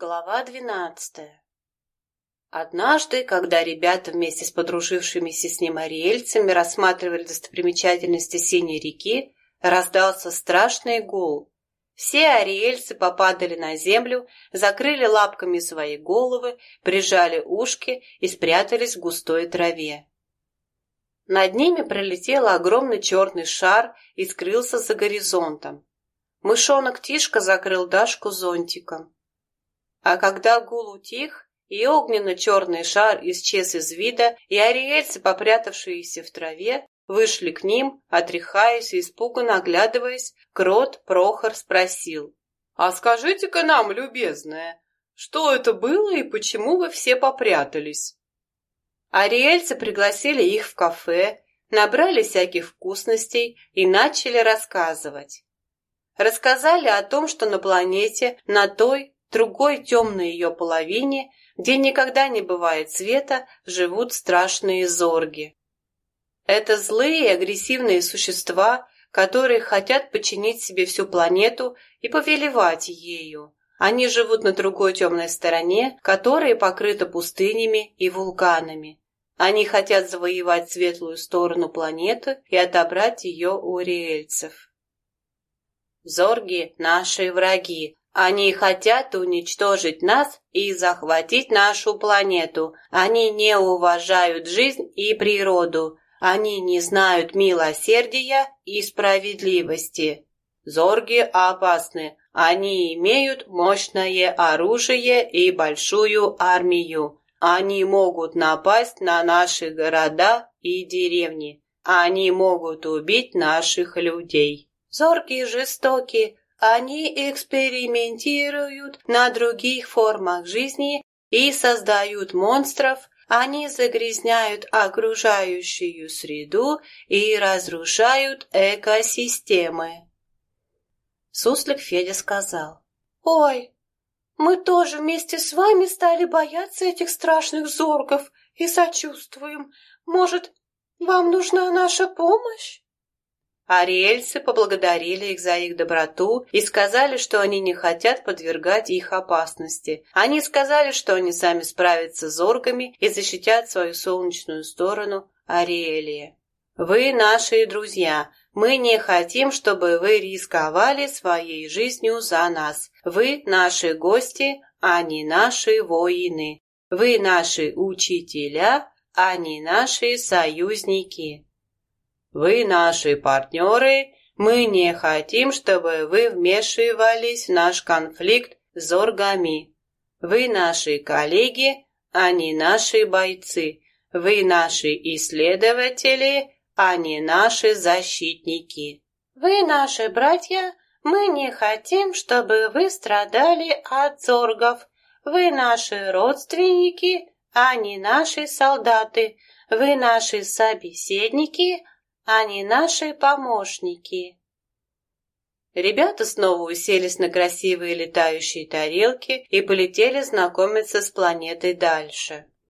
Глава двенадцатая Однажды, когда ребята вместе с подружившимися с ним ариэльцами рассматривали достопримечательности Синей реки, раздался страшный гул. Все ариэльцы попадали на землю, закрыли лапками свои головы, прижали ушки и спрятались в густой траве. Над ними пролетел огромный черный шар и скрылся за горизонтом. Мышонок Тишка закрыл Дашку зонтиком. А когда гул утих, и огненно-черный шар исчез из вида, и ариэльцы, попрятавшиеся в траве, вышли к ним, отряхаясь и испуганно оглядываясь, крот Прохор спросил. «А скажите-ка нам, любезная, что это было и почему вы все попрятались?» Ариэльцы пригласили их в кафе, набрали всяких вкусностей и начали рассказывать. Рассказали о том, что на планете, на той, другой темной ее половине, где никогда не бывает света, живут страшные зорги. Это злые и агрессивные существа, которые хотят подчинить себе всю планету и повелевать ею. Они живут на другой темной стороне, которая покрыта пустынями и вулканами. Они хотят завоевать светлую сторону планеты и отобрать ее у риэльцев. Зорги – наши враги, они хотят уничтожить нас и захватить нашу планету. Они не уважают жизнь и природу. Они не знают милосердия и справедливости. Зорги опасны. Они имеют мощное оружие и большую армию. Они могут напасть на наши города и деревни. Они могут убить наших людей. Зорги жестоки, они экспериментируют на других формах жизни и создают монстров, они загрязняют окружающую среду и разрушают экосистемы. Суслик Федя сказал. «Ой, мы тоже вместе с вами стали бояться этих страшных зоргов и сочувствуем. Может, вам нужна наша помощь?» Ариэльцы поблагодарили их за их доброту и сказали, что они не хотят подвергать их опасности. Они сказали, что они сами справятся с оргами и защитят свою солнечную сторону Ариэлия. «Вы наши друзья. Мы не хотим, чтобы вы рисковали своей жизнью за нас. Вы наши гости, а не наши воины. Вы наши учителя, а не наши союзники». Вы наши партнеры, мы не хотим, чтобы вы вмешивались в наш конфликт с оргами. Вы наши коллеги, а не наши бойцы. Вы наши исследователи, а не наши защитники. Вы наши братья, мы не хотим, чтобы вы страдали от зоргов. Вы наши родственники, а не наши солдаты. Вы наши собеседники, они наши помощники. Ребята снова уселись на красивые летающие тарелки и полетели знакомиться с планетой дальше.